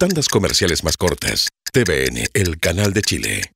Tandas comerciales más cortas. TVN, el canal de Chile.